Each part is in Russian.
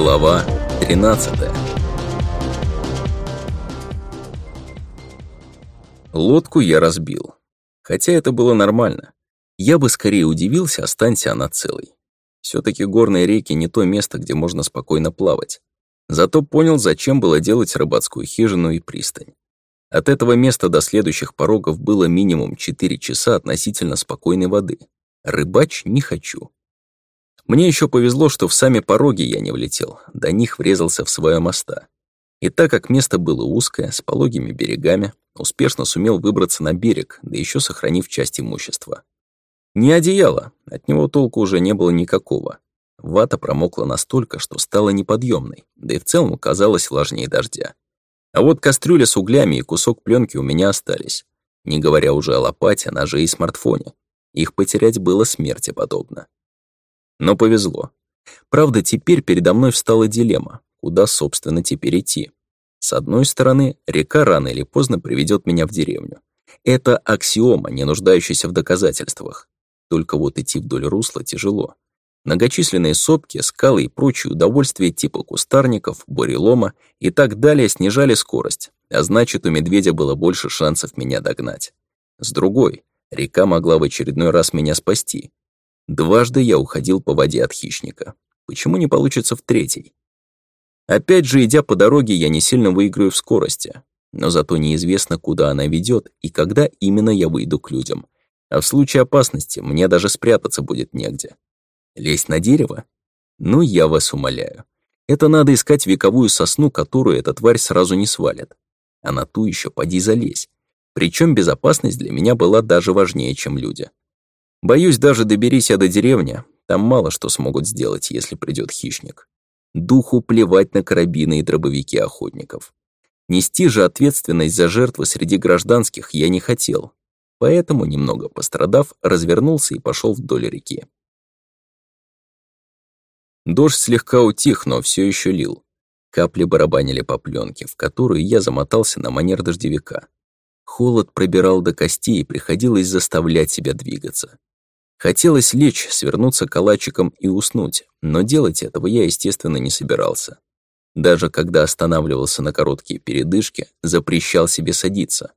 Глава 13 Лодку я разбил. Хотя это было нормально. Я бы скорее удивился, останься она целой. все таки горные реки не то место, где можно спокойно плавать. Зато понял, зачем было делать рыбацкую хижину и пристань. От этого места до следующих порогов было минимум 4 часа относительно спокойной воды. Рыбач не хочу. Мне еще повезло, что в сами пороги я не влетел, до них врезался в свое моста. И так как место было узкое, с пологими берегами, успешно сумел выбраться на берег, да еще сохранив часть имущества. Не одеяло, от него толку уже не было никакого. Вата промокла настолько, что стала неподъемной, да и в целом казалась влажнее дождя. А вот кастрюля с углями и кусок пленки у меня остались, не говоря уже о лопате, ноже и смартфоне. Их потерять было смерти подобно. Но повезло. Правда, теперь передо мной встала дилемма, куда, собственно, теперь идти. С одной стороны, река рано или поздно приведет меня в деревню. Это аксиома, не нуждающаяся в доказательствах. Только вот идти вдоль русла тяжело. Многочисленные сопки, скалы и прочие удовольствия типа кустарников, бурелома и так далее снижали скорость, а значит, у медведя было больше шансов меня догнать. С другой, река могла в очередной раз меня спасти, Дважды я уходил по воде от хищника. Почему не получится в третий? Опять же, идя по дороге, я не сильно выиграю в скорости. Но зато неизвестно, куда она ведет и когда именно я выйду к людям. А в случае опасности мне даже спрятаться будет негде. Лезть на дерево? Ну, я вас умоляю. Это надо искать вековую сосну, которую эта тварь сразу не свалит. А на ту еще поди залезь. Причем безопасность для меня была даже важнее, чем люди. Боюсь, даже доберись я до деревни, там мало что смогут сделать, если придет хищник. Духу плевать на карабины и дробовики охотников. Нести же ответственность за жертвы среди гражданских я не хотел, поэтому, немного пострадав, развернулся и пошел вдоль реки. Дождь слегка утих, но все еще лил. Капли барабанили по пленке, в которую я замотался на манер дождевика. Холод пробирал до костей, и приходилось заставлять себя двигаться. Хотелось лечь, свернуться калачиком и уснуть, но делать этого я, естественно, не собирался. Даже когда останавливался на короткие передышки, запрещал себе садиться.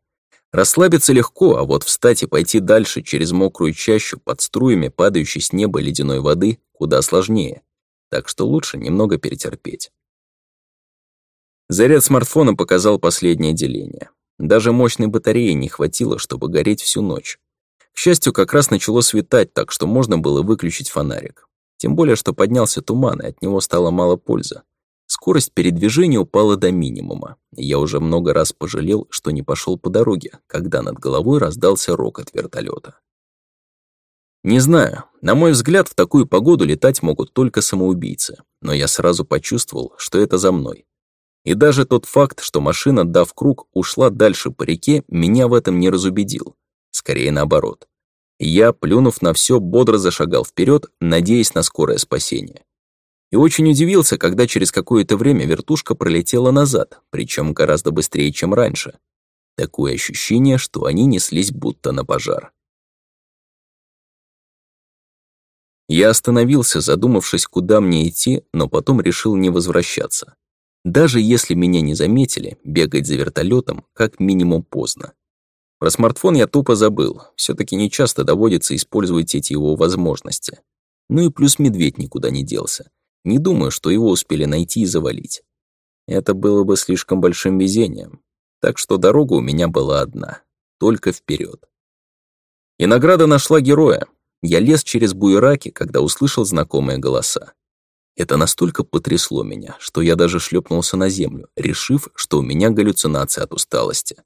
Расслабиться легко, а вот встать и пойти дальше через мокрую чащу под струями падающей с неба ледяной воды куда сложнее. Так что лучше немного перетерпеть. Заряд смартфона показал последнее деление. Даже мощной батареи не хватило, чтобы гореть всю ночь. К счастью, как раз начало светать, так что можно было выключить фонарик. Тем более, что поднялся туман, и от него стало мало пользы. Скорость передвижения упала до минимума. Я уже много раз пожалел, что не пошел по дороге, когда над головой раздался рок от вертолета. Не знаю, на мой взгляд, в такую погоду летать могут только самоубийцы, но я сразу почувствовал, что это за мной. И даже тот факт, что машина, дав круг, ушла дальше по реке, меня в этом не разубедил. Скорее наоборот. Я, плюнув на все, бодро зашагал вперед, надеясь на скорое спасение. И очень удивился, когда через какое-то время вертушка пролетела назад, причем гораздо быстрее, чем раньше. Такое ощущение, что они неслись будто на пожар. Я остановился, задумавшись, куда мне идти, но потом решил не возвращаться. Даже если меня не заметили, бегать за вертолетом как минимум поздно. Про смартфон я тупо забыл. все таки нечасто доводится использовать эти его возможности. Ну и плюс медведь никуда не делся. Не думаю, что его успели найти и завалить. Это было бы слишком большим везением. Так что дорога у меня была одна. Только вперед. И награда нашла героя. Я лез через буераки, когда услышал знакомые голоса. Это настолько потрясло меня, что я даже шлепнулся на землю, решив, что у меня галлюцинация от усталости.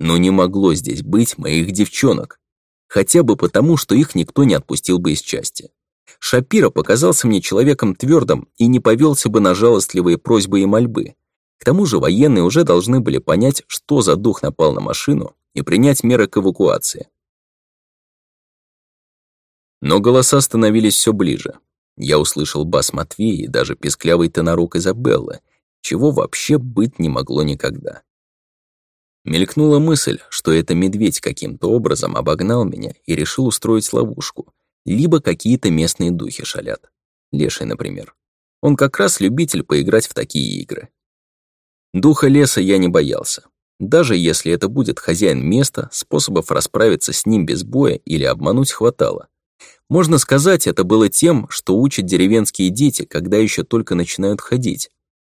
Но не могло здесь быть моих девчонок. Хотя бы потому, что их никто не отпустил бы из части. Шапира показался мне человеком твердым и не повелся бы на жалостливые просьбы и мольбы. К тому же военные уже должны были понять, что за дух напал на машину, и принять меры к эвакуации. Но голоса становились все ближе. Я услышал бас Матвея и даже песклявый тонорок Изабеллы, чего вообще быть не могло никогда. Мелькнула мысль, что это медведь каким-то образом обогнал меня и решил устроить ловушку, либо какие-то местные духи шалят. Леший, например. Он как раз любитель поиграть в такие игры. Духа леса я не боялся. Даже если это будет хозяин места, способов расправиться с ним без боя или обмануть хватало. Можно сказать, это было тем, что учат деревенские дети, когда еще только начинают ходить.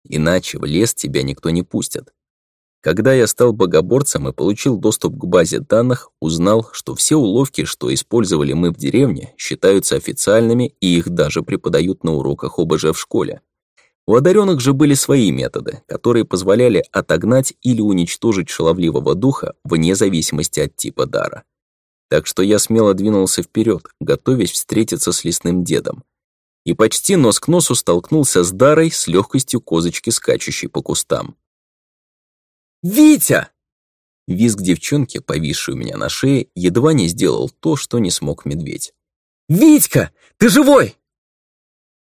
Иначе в лес тебя никто не пустит. Когда я стал богоборцем и получил доступ к базе данных, узнал, что все уловки, что использовали мы в деревне, считаются официальными и их даже преподают на уроках ОБЖ в школе. У одаренных же были свои методы, которые позволяли отогнать или уничтожить шаловливого духа вне зависимости от типа дара. Так что я смело двинулся вперед, готовясь встретиться с лесным дедом. И почти нос к носу столкнулся с дарой с легкостью козочки, скачущей по кустам. «Витя!» Визг девчонки, повисший у меня на шее, едва не сделал то, что не смог медведь. «Витька, ты живой!»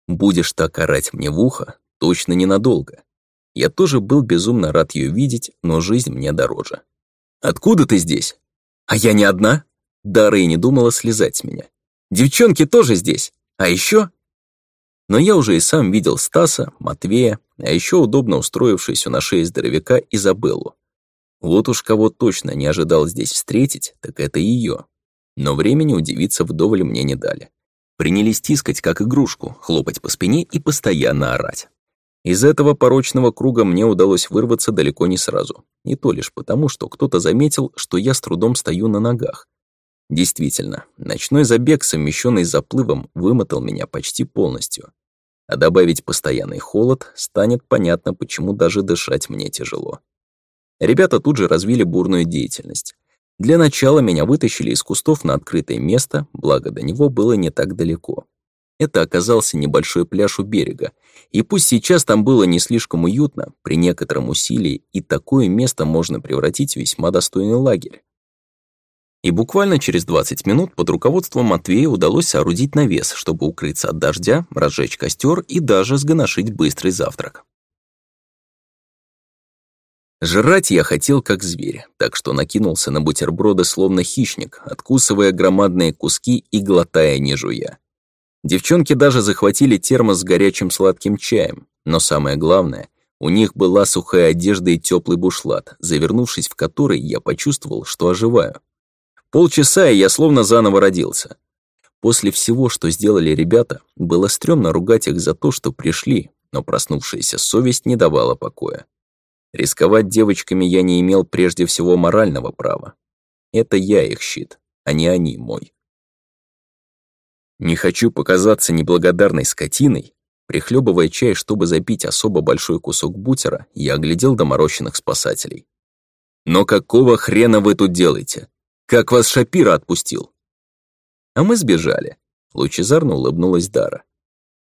«Будешь так орать мне в ухо, точно ненадолго. Я тоже был безумно рад ее видеть, но жизнь мне дороже. Откуда ты здесь? А я не одна?» Дара и не думала слезать с меня. «Девчонки тоже здесь. А еще?» Но я уже и сам видел Стаса, Матвея, а еще удобно устроившись у на шее здоровяка Изабеллу. Вот уж кого точно не ожидал здесь встретить, так это ее. Но времени удивиться вдоволь мне не дали. Принялись тискать, как игрушку, хлопать по спине и постоянно орать. Из этого порочного круга мне удалось вырваться далеко не сразу. И то лишь потому, что кто-то заметил, что я с трудом стою на ногах. Действительно, ночной забег, совмещенный с заплывом, вымотал меня почти полностью. А добавить постоянный холод, станет понятно, почему даже дышать мне тяжело. Ребята тут же развили бурную деятельность. Для начала меня вытащили из кустов на открытое место, благо до него было не так далеко. Это оказался небольшой пляж у берега, и пусть сейчас там было не слишком уютно, при некотором усилии и такое место можно превратить в весьма достойный лагерь. И буквально через 20 минут под руководством Матвея удалось соорудить навес, чтобы укрыться от дождя, разжечь костер и даже сгоношить быстрый завтрак. Жрать я хотел как зверь, так что накинулся на бутерброды словно хищник, откусывая громадные куски и глотая не жуя. Девчонки даже захватили термос с горячим сладким чаем, но самое главное, у них была сухая одежда и теплый бушлат, завернувшись в который, я почувствовал, что оживаю. Полчаса, и я словно заново родился. После всего, что сделали ребята, было стрёмно ругать их за то, что пришли, но проснувшаяся совесть не давала покоя. Рисковать девочками я не имел прежде всего морального права. Это я их щит, а не они мой. Не хочу показаться неблагодарной скотиной. Прихлебывая чай, чтобы запить особо большой кусок бутера, я оглядел доморощенных спасателей. «Но какого хрена вы тут делаете? как вас Шапира отпустил?» «А мы сбежали», — лучезарно улыбнулась Дара.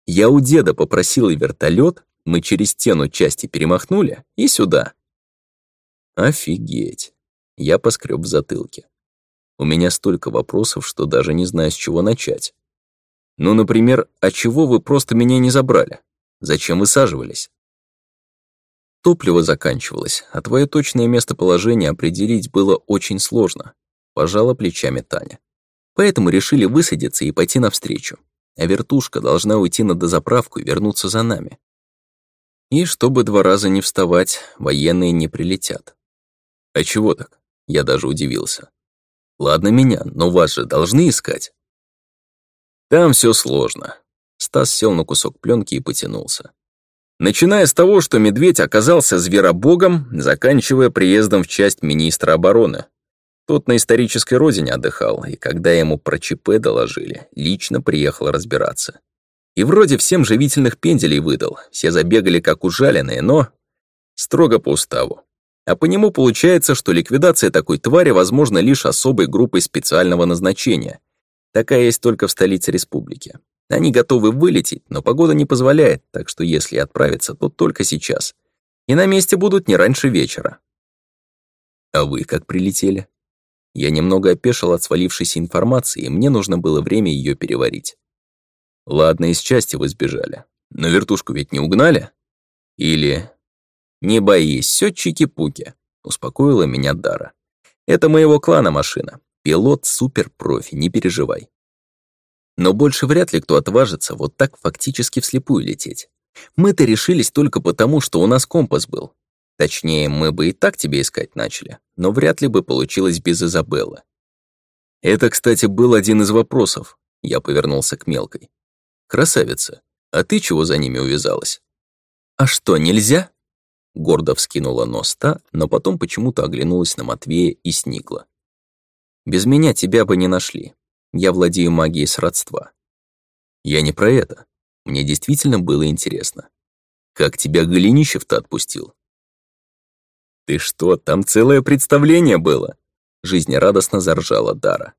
«Я у деда попросила вертолет, мы через стену части перемахнули и сюда». «Офигеть!» — я поскреб в затылке. «У меня столько вопросов, что даже не знаю, с чего начать. Ну, например, а чего вы просто меня не забрали? Зачем высаживались?» Топливо заканчивалось, а твое точное местоположение определить было очень сложно, Пожала плечами Таня. Поэтому решили высадиться и пойти навстречу. А вертушка должна уйти на дозаправку и вернуться за нами. И чтобы два раза не вставать, военные не прилетят. А чего так? Я даже удивился. Ладно меня, но вас же должны искать. Там все сложно. Стас сел на кусок пленки и потянулся. Начиная с того, что медведь оказался зверобогом, заканчивая приездом в часть министра обороны, тот на исторической родине отдыхал, и когда ему про ЧП доложили, лично приехал разбираться. И вроде всем живительных пенделей выдал, все забегали как ужаленные, но... Строго по уставу. А по нему получается, что ликвидация такой твари возможна лишь особой группой специального назначения. Такая есть только в столице республики. Они готовы вылететь, но погода не позволяет, так что если отправиться, то только сейчас. И на месте будут не раньше вечера. А вы как прилетели? Я немного опешил от свалившейся информации, и мне нужно было время ее переварить. Ладно, из части вы сбежали. Но вертушку ведь не угнали? Или... Не боись, все чики-пуки, успокоила меня Дара. Это моего клана машина. Пилот супер-профи, не переживай. Но больше вряд ли кто отважится вот так фактически вслепую лететь. Мы-то решились только потому, что у нас компас был, Точнее, мы бы и так тебя искать начали, но вряд ли бы получилось без Изабеллы. Это, кстати, был один из вопросов. Я повернулся к мелкой. Красавица, а ты чего за ними увязалась? А что, нельзя? Гордо вскинула нос та, но потом почему-то оглянулась на Матвея и сникла. «Без меня тебя бы не нашли. Я владею магией сродства». «Я не про это. Мне действительно было интересно. Как тебя Голенищев-то отпустил? «Ты что, там целое представление было?» Жизнерадостно заржала Дара.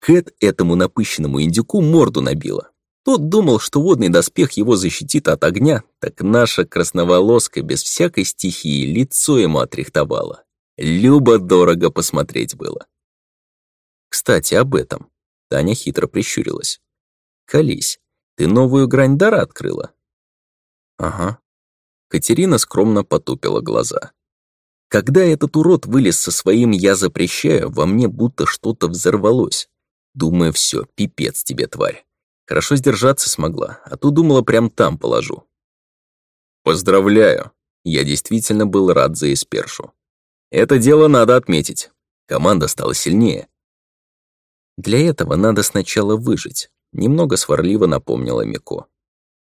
Кэт этому напыщенному индюку морду набила. Тот думал, что водный доспех его защитит от огня, так наша красноволоска без всякой стихии лицо ему отрихтовала. Любо-дорого посмотреть было. Кстати, об этом. Таня хитро прищурилась. «Колись, ты новую грань дара открыла?» «Ага». Катерина скромно потупила глаза. Когда этот урод вылез со своим «я запрещаю», во мне будто что-то взорвалось. Думаю, все, пипец тебе, тварь. Хорошо сдержаться смогла, а то думала, прям там положу. Поздравляю. Я действительно был рад за Эспершу. Это дело надо отметить. Команда стала сильнее. Для этого надо сначала выжить, немного сварливо напомнила Мико.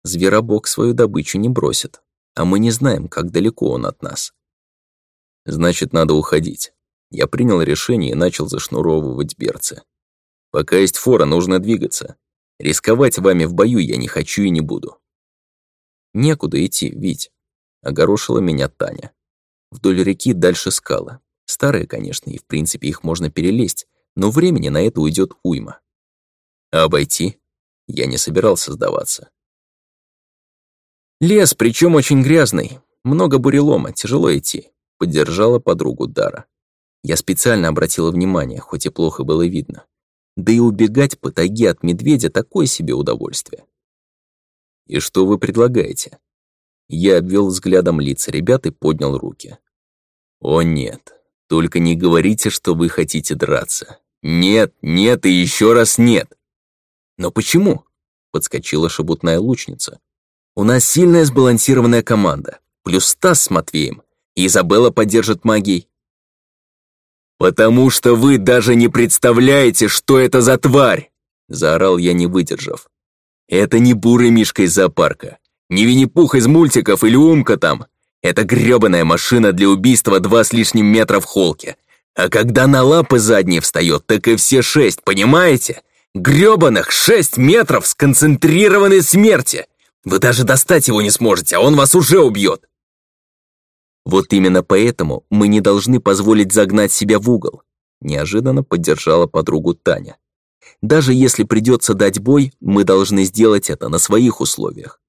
Зверобог свою добычу не бросит, а мы не знаем, как далеко он от нас. Значит, надо уходить. Я принял решение и начал зашнуровывать берцы. Пока есть фора, нужно двигаться. Рисковать вами в бою я не хочу и не буду. Некуда идти, Вить. Огорошила меня Таня. Вдоль реки дальше скалы. Старые, конечно, и в принципе их можно перелезть, но времени на это уйдет уйма. А обойти? Я не собирался сдаваться. Лес, причем очень грязный. Много бурелома, тяжело идти. Поддержала подругу Дара. Я специально обратила внимание, хоть и плохо было видно. Да и убегать по тайге от медведя такое себе удовольствие. «И что вы предлагаете?» Я обвел взглядом лица ребят и поднял руки. «О нет, только не говорите, что вы хотите драться. Нет, нет и еще раз нет!» «Но почему?» — подскочила шебутная лучница. «У нас сильная сбалансированная команда, плюс Стас с Матвеем. Изабелла поддержит магией. «Потому что вы даже не представляете, что это за тварь!» Заорал я, не выдержав. «Это не бурый мишка из зоопарка, не Винни-Пух из мультиков или Умка там. Это грёбаная машина для убийства два с лишним метра в холке. А когда на лапы задние встает, так и все шесть, понимаете? Грёбаных шесть метров сконцентрированной смерти! Вы даже достать его не сможете, а он вас уже убьет!» Вот именно поэтому мы не должны позволить загнать себя в угол, неожиданно поддержала подругу Таня. Даже если придется дать бой, мы должны сделать это на своих условиях.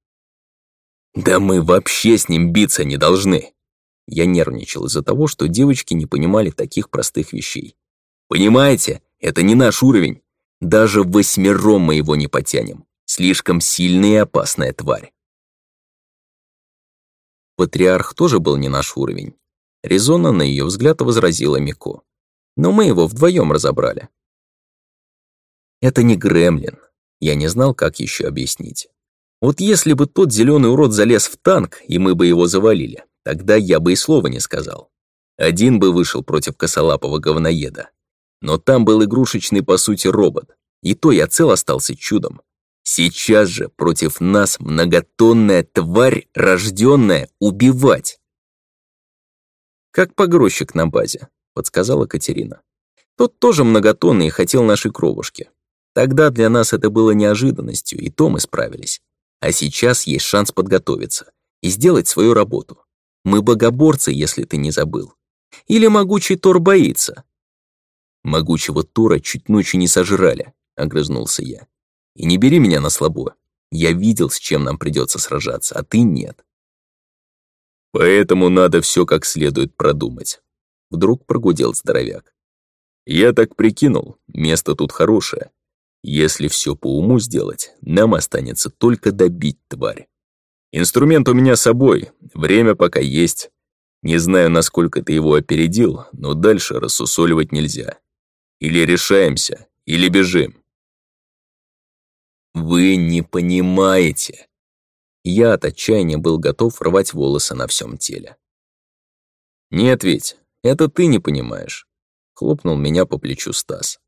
Да мы вообще с ним биться не должны. Я нервничал из-за того, что девочки не понимали таких простых вещей. Понимаете, это не наш уровень. Даже восьмером мы его не потянем. Слишком сильная и опасная тварь. Патриарх тоже был не наш уровень. Резонно на ее взгляд возразила Мико. Но мы его вдвоем разобрали. Это не гремлин. Я не знал, как еще объяснить. Вот если бы тот зеленый урод залез в танк, и мы бы его завалили, тогда я бы и слова не сказал. Один бы вышел против косолапого говноеда. Но там был игрушечный, по сути, робот. И то я цел остался чудом. Сейчас же против нас многотонная тварь, рожденная убивать. «Как погрузчик на базе», — подсказала Катерина. «Тот тоже многотонный и хотел нашей кровушки. Тогда для нас это было неожиданностью, и то мы справились. А сейчас есть шанс подготовиться и сделать свою работу. Мы богоборцы, если ты не забыл. Или могучий Тор боится?» «Могучего Тора чуть ночью не сожрали», — огрызнулся я. И не бери меня на слабо. Я видел, с чем нам придется сражаться, а ты нет. Поэтому надо все как следует продумать. Вдруг прогудел здоровяк. Я так прикинул, место тут хорошее. Если все по уму сделать, нам останется только добить тварь. Инструмент у меня с собой, время пока есть. Не знаю, насколько ты его опередил, но дальше рассусоливать нельзя. Или решаемся, или бежим. Вы не понимаете. Я от отчаяния был готов рвать волосы на всем теле. Нет ведь, это ты не понимаешь. Хлопнул меня по плечу Стас.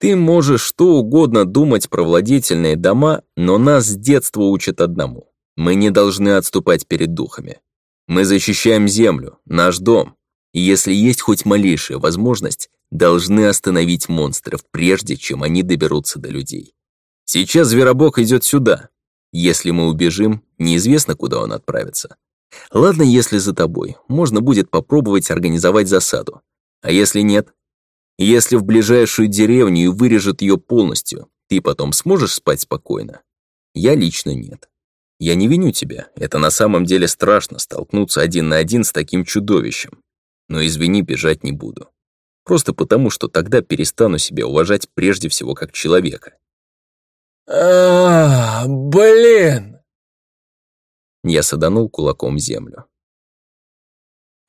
Ты можешь что угодно думать про владетельные дома, но нас с детства учат одному. Мы не должны отступать перед духами. Мы защищаем землю, наш дом. И если есть хоть малейшая возможность, должны остановить монстров, прежде чем они доберутся до людей. Сейчас зверобог идет сюда. Если мы убежим, неизвестно, куда он отправится. Ладно, если за тобой, можно будет попробовать организовать засаду. А если нет? Если в ближайшую деревню и вырежет ее полностью, ты потом сможешь спать спокойно? Я лично нет. Я не виню тебя, это на самом деле страшно столкнуться один на один с таким чудовищем. Но извини, бежать не буду. Просто потому, что тогда перестану себя уважать прежде всего как человека а блин!» Я саданул кулаком землю.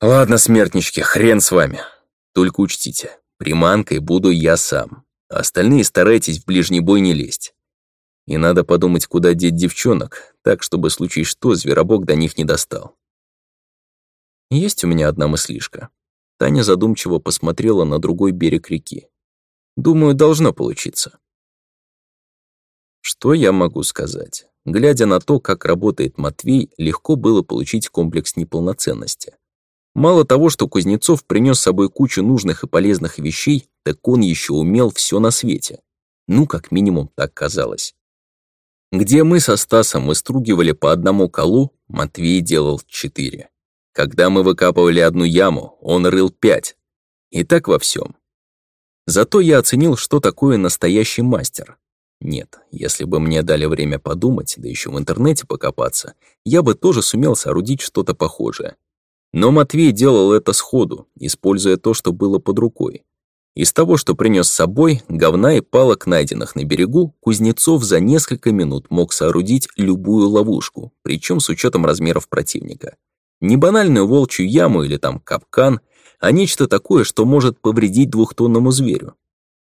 «Ладно, смертнички, хрен с вами. Только учтите, приманкой буду я сам. Остальные старайтесь в ближний бой не лезть. И надо подумать, куда деть девчонок, так, чтобы, случай что, зверобог до них не достал. Есть у меня одна мыслишка. Таня задумчиво посмотрела на другой берег реки. Думаю, должно получиться. Что я могу сказать? Глядя на то, как работает Матвей, легко было получить комплекс неполноценности. Мало того, что Кузнецов принес с собой кучу нужных и полезных вещей, так он еще умел все на свете. Ну, как минимум, так казалось. Где мы со Стасом выстругивали по одному колу, Матвей делал четыре. Когда мы выкапывали одну яму, он рыл пять. И так во всем. Зато я оценил, что такое настоящий мастер. Нет, если бы мне дали время подумать, да еще в интернете покопаться, я бы тоже сумел соорудить что-то похожее. Но Матвей делал это сходу, используя то, что было под рукой. Из того, что принес с собой, говна и палок, найденных на берегу, Кузнецов за несколько минут мог соорудить любую ловушку, причем с учетом размеров противника. Не банальную волчью яму или там капкан, а нечто такое, что может повредить двухтонному зверю.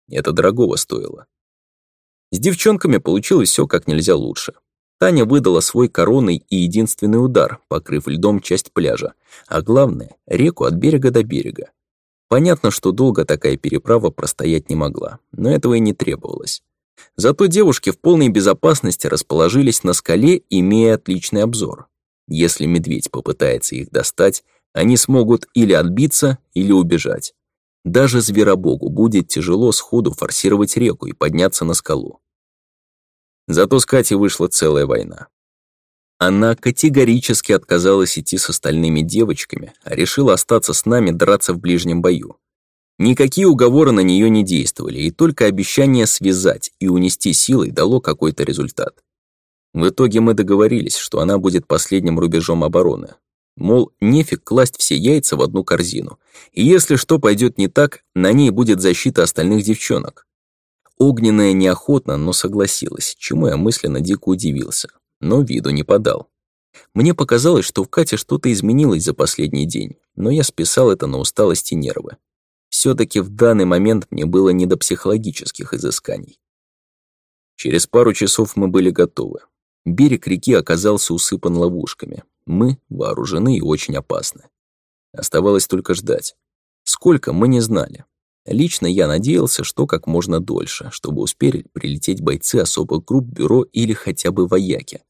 Это дорогого стоило. С девчонками получилось все как нельзя лучше. Таня выдала свой коронный и единственный удар, покрыв льдом часть пляжа, а главное — реку от берега до берега. Понятно, что долго такая переправа простоять не могла, но этого и не требовалось. Зато девушки в полной безопасности расположились на скале, имея отличный обзор. Если медведь попытается их достать, они смогут или отбиться, или убежать. Даже зверобогу будет тяжело сходу форсировать реку и подняться на скалу. Зато с Катей вышла целая война. Она категорически отказалась идти с остальными девочками, а решила остаться с нами драться в ближнем бою. Никакие уговоры на нее не действовали, и только обещание связать и унести силой дало какой-то результат. В итоге мы договорились, что она будет последним рубежом обороны, Мол, нефиг класть все яйца в одну корзину. И если что пойдет не так, на ней будет защита остальных девчонок. Огненная неохотно, но согласилась, чему я мысленно дико удивился, но виду не подал. Мне показалось, что в Кате что-то изменилось за последний день, но я списал это на усталость и нервы. все таки в данный момент мне было не до психологических изысканий. Через пару часов мы были готовы. Берег реки оказался усыпан ловушками, мы вооружены и очень опасны. Оставалось только ждать. Сколько, мы не знали. Лично я надеялся, что как можно дольше, чтобы успели прилететь бойцы особых групп бюро или хотя бы вояки.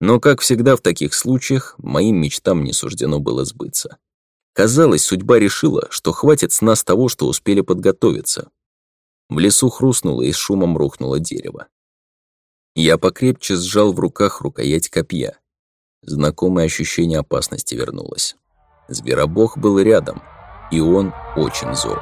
Но, как всегда в таких случаях, моим мечтам не суждено было сбыться. Казалось, судьба решила, что хватит с нас того, что успели подготовиться. В лесу хрустнуло и с шумом рухнуло дерево. Я покрепче сжал в руках рукоять копья. Знакомое ощущение опасности вернулось. Зверобог был рядом, и он очень зол.